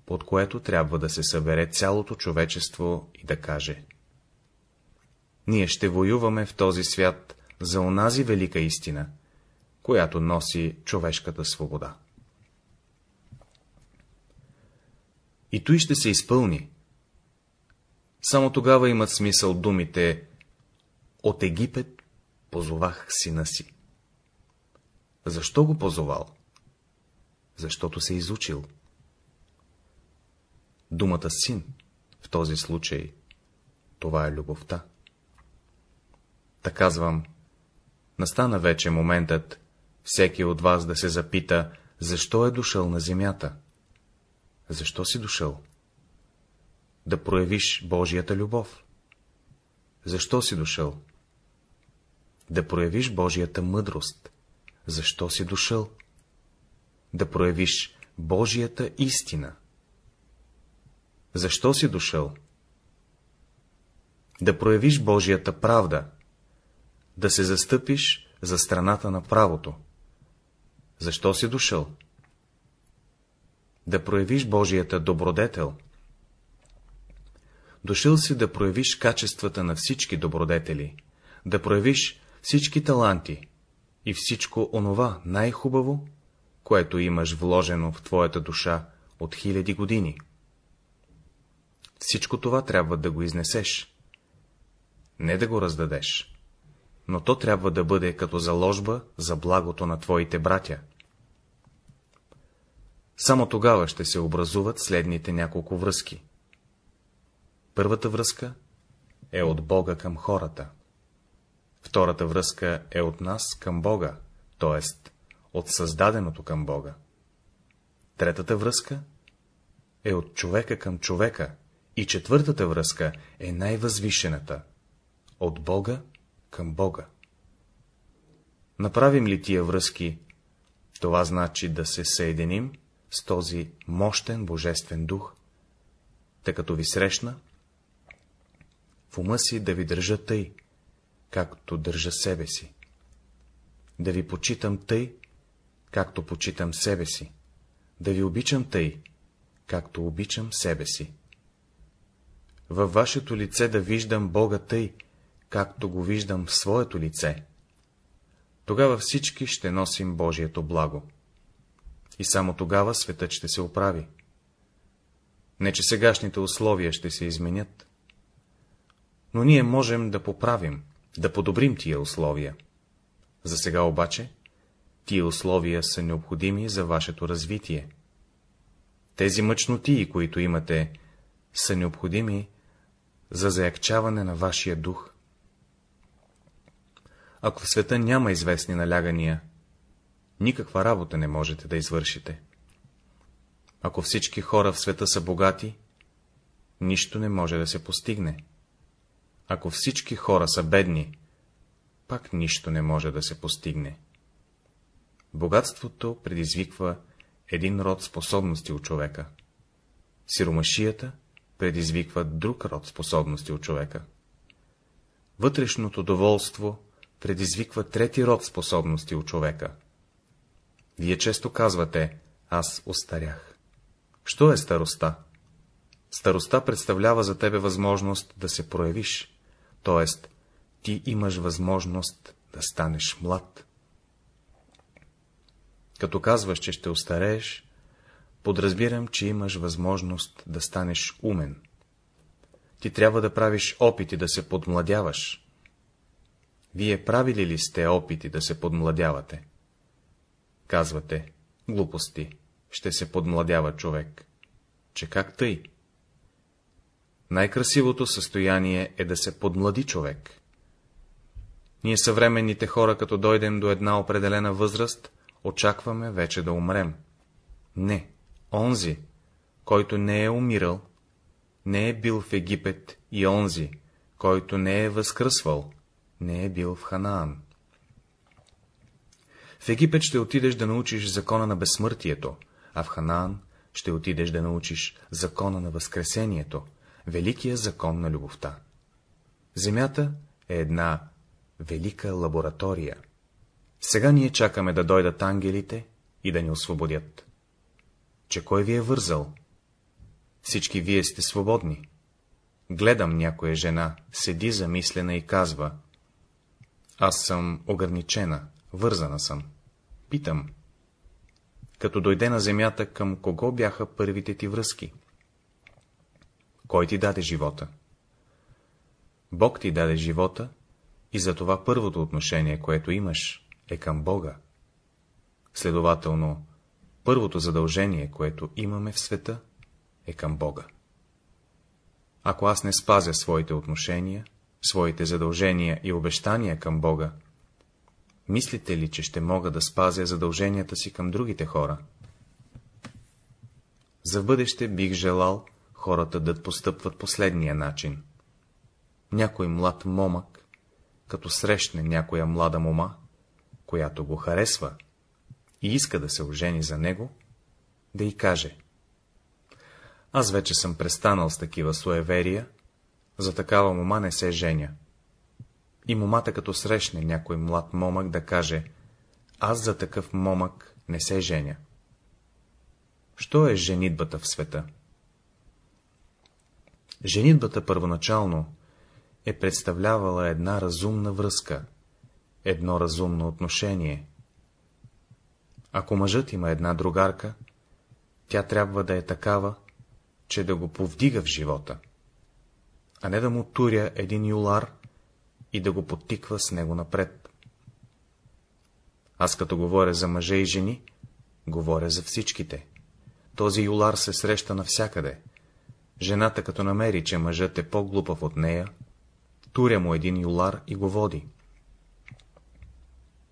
под което трябва да се събере цялото човечество и да каже ние ще воюваме в този свят за онази велика истина, която носи човешката свобода. И той ще се изпълни. Само тогава имат смисъл думите «От Египет позовах сина си». Защо го позовал? Защото се изучил. Думата син в този случай, това е любовта. Та казвам, настана вече моментът всеки от вас да се запита, защо е дошъл на земята. Защо си дошъл? Да проявиш Божията любов. Защо си дошъл? Да проявиш Божията мъдрост. Защо си дошъл? Да проявиш Божията истина. Защо си дошъл? Да проявиш Божията правда да се застъпиш за страната на правото. Защо си дошъл? Да проявиш Божията добродетел. Дошъл си да проявиш качествата на всички добродетели, да проявиш всички таланти и всичко онова най-хубаво, което имаш вложено в твоята душа от хиляди години. Всичко това трябва да го изнесеш, не да го раздадеш но то трябва да бъде като заложба за благото на твоите братя. Само тогава ще се образуват следните няколко връзки. Първата връзка е от Бога към хората. Втората връзка е от нас към Бога, т.е. от създаденото към Бога. Третата връзка е от човека към човека и четвъртата връзка е най-възвишената — от Бога към Бога. Направим ли тия връзки, това значи да се съединим с този мощен божествен дух, тъй като ви срещна, в ума си да ви държа тъй, както държа себе си, да ви почитам тъй, както почитам себе си, да ви обичам тъй, както обичам себе си. Във вашето лице да виждам Бога тъй, както го виждам в своето лице. Тогава всички ще носим Божието благо. И само тогава светът ще се оправи. Не, че сегашните условия ще се изменят, но ние можем да поправим, да подобрим тия условия. За сега обаче, тия условия са необходими за вашето развитие. Тези мъчнотии, които имате, са необходими за заякчаване на вашия дух. Ако в света няма известни налягания, никаква работа не можете да извършите. Ако всички хора в света са богати, нищо не може да се постигне. Ако всички хора са бедни, пак нищо не може да се постигне. Богатството предизвиква един род способности от човека. Сиромашията предизвиква друг род способности от човека. Вътрешното доволство предизвиква трети род способности от човека. Вие често казвате, аз остарях. Що е староста? Староста представлява за тебе възможност да се проявиш, т.е. ти имаш възможност да станеш млад. Като казваш, че ще остарееш, подразбирам, че имаш възможност да станеш умен. Ти трябва да правиш опити да се подмладяваш. Вие правили ли сте опити да се подмладявате? Казвате, глупости, ще се подмладява човек. Че как тъй? Най-красивото състояние е да се подмлади човек. Ние съвременните хора, като дойдем до една определена възраст, очакваме вече да умрем. Не, онзи, който не е умирал, не е бил в Египет и онзи, който не е възкръсвал, не е бил в Ханаан. В Египет ще отидеш да научиш закона на безсмъртието, а в Ханаан ще отидеш да научиш закона на възкресението, великия закон на любовта. Земята е една велика лаборатория. Сега ние чакаме да дойдат ангелите и да ни освободят. Че кой ви е вързал? Всички вие сте свободни. Гледам някоя жена, седи замислена и казва. Аз съм ограничена, вързана съм. Питам. Като дойде на земята, към кого бяха първите ти връзки? Кой ти даде живота? Бог ти даде живота и затова първото отношение, което имаш, е към Бога. Следователно, първото задължение, което имаме в света, е към Бога. Ако аз не спазя своите отношения, своите задължения и обещания към Бога, мислите ли, че ще мога да спазя задълженията си към другите хора? За бъдеще бих желал хората да постъпват последния начин. Някой млад момък, като срещне някоя млада мома, която го харесва и иска да се ожени за него, да й каже. Аз вече съм престанал с такива суеверия, за такава мома не се женя. И момата като срещне някой млад момък да каже, аз за такъв момък не се женя. Що е женитбата в света? Женитбата първоначално е представлявала една разумна връзка, едно разумно отношение. Ако мъжът има една другарка, тя трябва да е такава, че да го повдига в живота, а не да му туря един юлар и да го потиква с него напред. Аз като говоря за мъже и жени, говоря за всичките. Този юлар се среща навсякъде. Жената, като намери, че мъжът е по-глупав от нея, туря му един юлар и го води.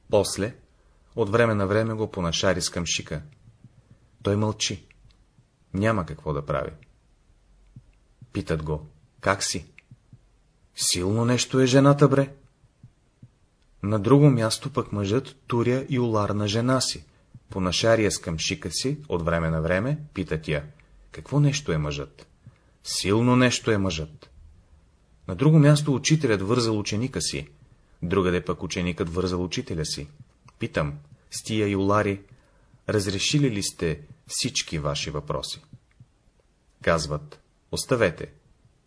После, от време на време го понашари с къмшика. Той мълчи. Няма какво да прави. Питат го, как си? Силно нещо е жената, бре. На друго място пък мъжът туря и улар на жена си. понашария с къмшика си от време на време, пита тя, какво нещо е мъжът? Силно нещо е мъжът. На друго място учителят вързал ученика си, другаде пък ученикът вързал учителя си. Питам, с тия юлари, разрешили ли сте всички ваши въпроси? Казват, оставете,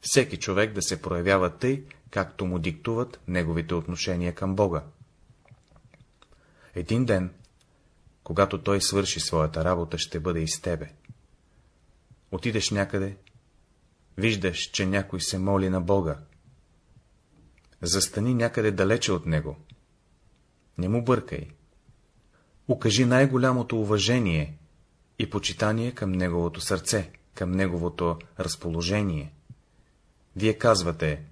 всеки човек да се проявява тъй, както му диктуват неговите отношения към Бога. Един ден, когато той свърши своята работа, ще бъде и с тебе. Отидеш някъде, виждаш, че някой се моли на Бога. Застани някъде далече от него. Не му бъркай. Укажи най-голямото уважение и почитание към неговото сърце, към неговото разположение. Вие казвате,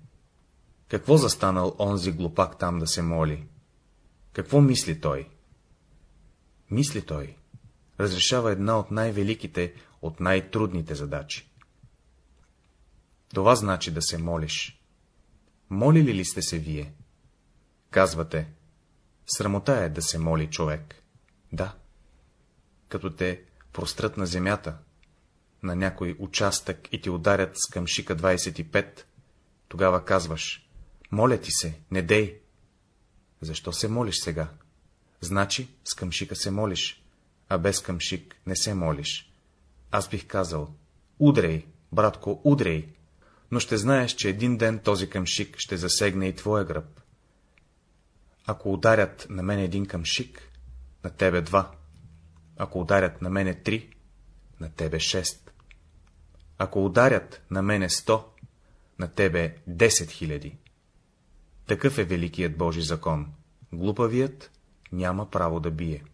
какво застанал онзи глупак там да се моли? Какво мисли той? Мисли той. Разрешава една от най-великите, от най-трудните задачи. Това значи да се молиш. Молили ли сте се вие? Казвате, срамота е да се моли човек. Да. Като те прострат на земята, на някой участък и ти ударят с къмшика 25, тогава казваш, моля ти се, не дей. Защо се молиш сега? Значи, с къмшика се молиш, а без къмшик не се молиш. Аз бих казал, удрей, братко, удрей, но ще знаеш, че един ден този къмшик ще засегне и твоя гръб. Ако ударят на мен един къмшик, на тебе два. Ако ударят на мене три, на тебе шест. Ако ударят на мене сто, на тебе десет хиляди. Такъв е великият Божи закон. Глупавият няма право да бие.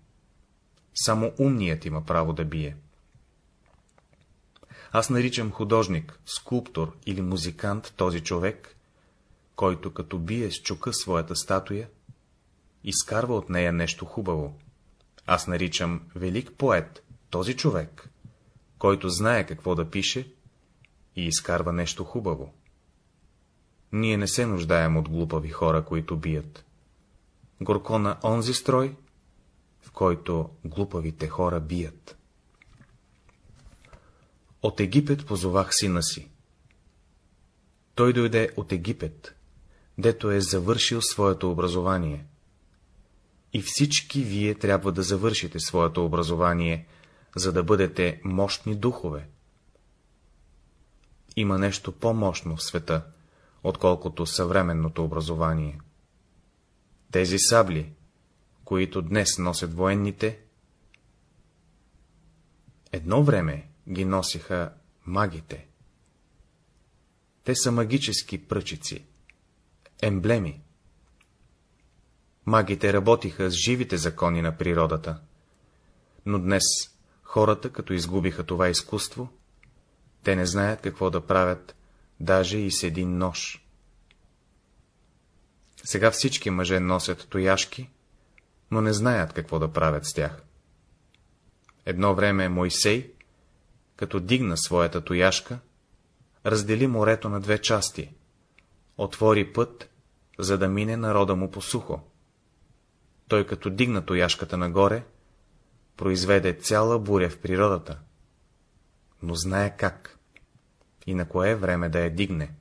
Само умният има право да бие. Аз наричам художник, скулптор или музикант този човек, който като бие с чука своята статуя, изкарва от нея нещо хубаво. Аз наричам велик поет този човек, който знае какво да пише и изкарва нещо хубаво. Ние не се нуждаем от глупави хора, които бият. Горко на онзи строй, в който глупавите хора бият. От Египет позовах сина си. Той дойде от Египет, дето е завършил своето образование. И всички вие трябва да завършите своето образование, за да бъдете мощни духове. Има нещо по-мощно в света, отколкото съвременното образование. Тези сабли, които днес носят военните, едно време ги носиха магите. Те са магически пръчици, емблеми. Магите работиха с живите закони на природата, но днес хората, като изгубиха това изкуство, те не знаят какво да правят даже и с един нож. Сега всички мъже носят тояшки, но не знаят какво да правят с тях. Едно време Мойсей, като дигна своята тояшка, раздели морето на две части, отвори път, за да мине народа му по сухо. Той като дигна тояшката нагоре, произведе цяла буря в природата, но знае как и на кое време да я дигне.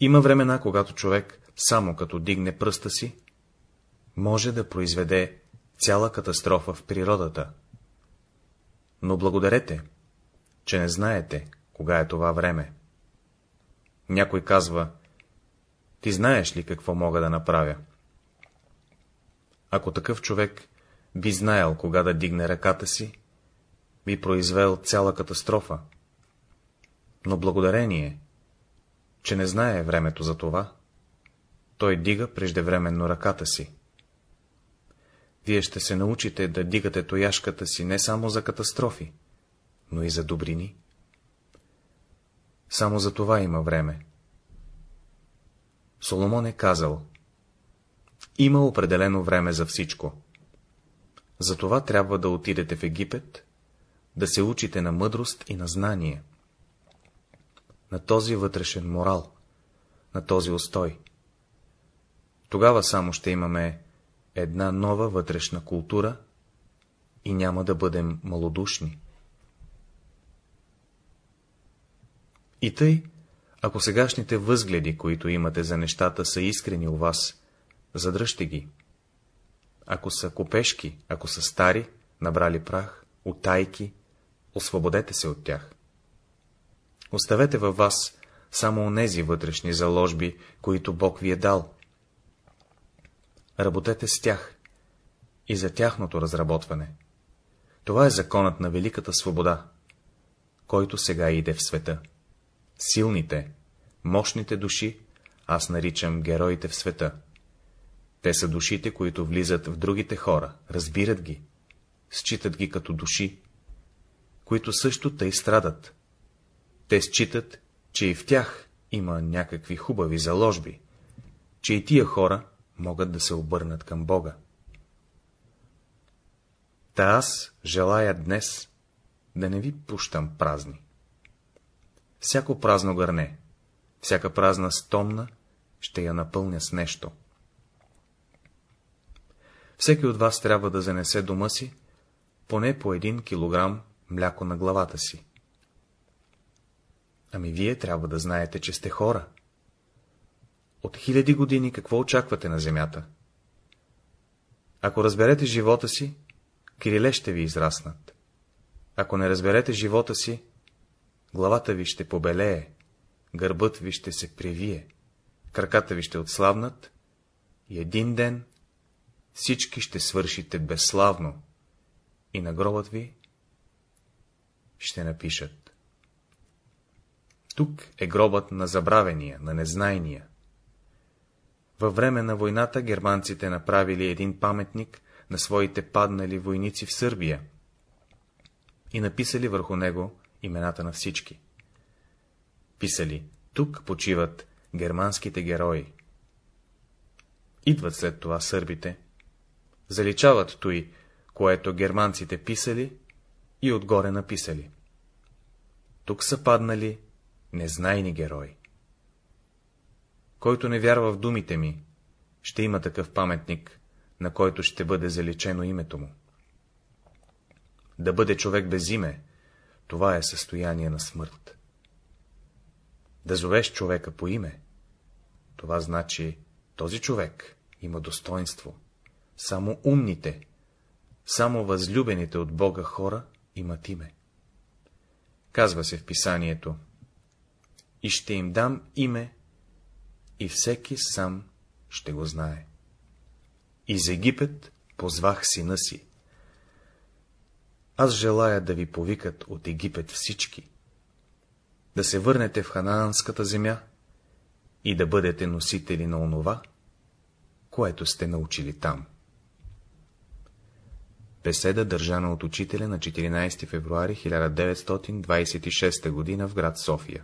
Има времена, когато човек, само като дигне пръста си, може да произведе цяла катастрофа в природата. Но благодарете, че не знаете, кога е това време. Някой казва, ти знаеш ли какво мога да направя? Ако такъв човек би знаел, кога да дигне ръката си, би произвел цяла катастрофа. Но благодарение, че не знае времето за това, той дига преждевременно ръката си. Вие ще се научите да дигате тояшката си не само за катастрофи, но и за добрини. Само за това има време. Соломон е казал, има определено време за всичко. Затова трябва да отидете в Египет, да се учите на мъдрост и на знание, на този вътрешен морал, на този устой. Тогава само ще имаме една нова вътрешна култура и няма да бъдем малодушни. И тъй, ако сегашните възгледи, които имате за нещата, са искрени у вас, задръжте ги. Ако са копешки, ако са стари, набрали прах, утайки, освободете се от тях. Оставете във вас само онези вътрешни заложби, които Бог ви е дал. Работете с тях и за тяхното разработване. Това е законът на великата свобода, който сега иде в света. Силните, мощните души аз наричам героите в света. Те са душите, които влизат в другите хора, разбират ги, считат ги като души, които също тъй страдат. Те считат, че и в тях има някакви хубави заложби, че и тия хора могат да се обърнат към Бога. Та аз желая днес да не ви пущам празни. Всяко празно гърне, всяка празна стомна ще я напълня с нещо. Всеки от вас трябва да занесе дома си поне по един килограм мляко на главата си. Ами вие трябва да знаете, че сте хора. От хиляди години какво очаквате на земята? Ако разберете живота си, криле ще ви израснат. Ако не разберете живота си, главата ви ще побелее, гърбът ви ще се превие, краката ви ще отславнат и един ден всички ще свършите безславно и на гробът ви ще напишат. Тук е гробът на забравения, на незнайния. Във време на войната германците направили един паметник на своите паднали войници в Сърбия и написали върху него имената на всички. Писали, тук почиват германските герои. Идват след това сърбите, заличават той, което германците писали и отгоре написали. Тук са паднали незнайни герои. Който не вярва в думите ми, ще има такъв паметник, на който ще бъде заличено името му. Да бъде човек без име, това е състояние на смърт. Да зовеш човека по име, това значи, този човек има достоинство. Само умните, само възлюбените от Бога хора имат име. Казва се в писанието, и ще им дам име, и всеки сам ще го знае. Из Египет позвах сина си. Аз желая да ви повикат от Египет всички, да се върнете в ханаанската земя и да бъдете носители на онова, което сте научили там. Беседа държана от учителя на 14 февруари 1926 г. в град София